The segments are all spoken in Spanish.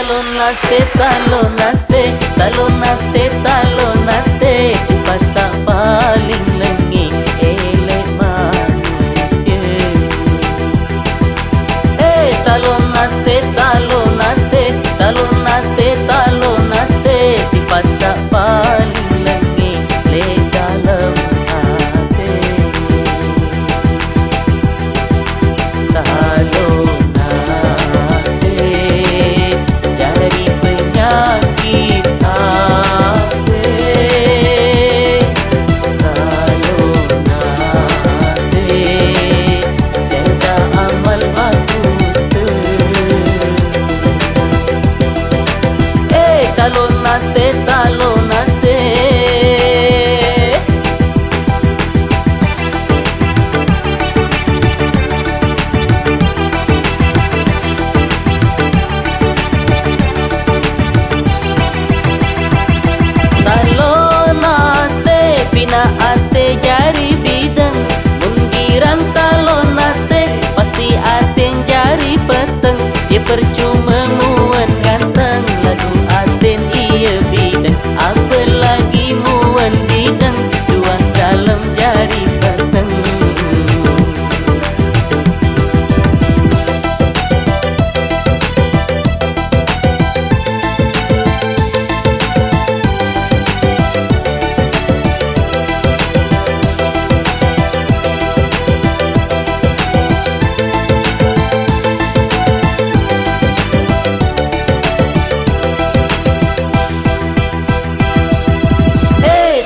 Talonate, talonate, talonate Sifat sak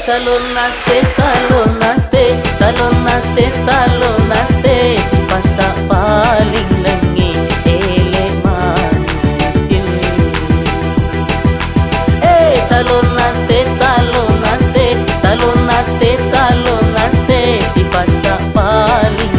talonate, talonate, talonate, talonate Si paksa paling lengi eleman sini Eh, talonate, talonate, talonate, talonate Si paksa paling